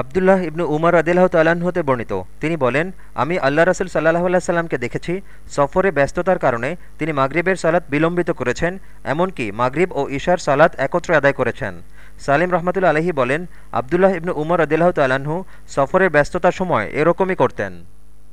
আবদুল্লাহ ইবনু উমর আদিল্লাহ তাল্লাহ্ন হতে বর্ণিত। তিনি বলেন, আমি আল্লাহ রাসুল সাল্লাহ আল্লাহ সাল্লামকে দেখেছি, সফরে ব্যস্ততার কারণে তিনি মাগরিবের সালাত বিলম্বিত করেছেন, এমনকি মাগরিব ও ঈশার সালাত একত্রে আদায় করেছেন। সালিম রহমতুল্লা আলহী বলেন, আবদুল্লাহ ইবনু উমর আদিল্লাহ তাল্লাহ্ন সফরের ব্যস্ততার সময় এরকমই করতেন।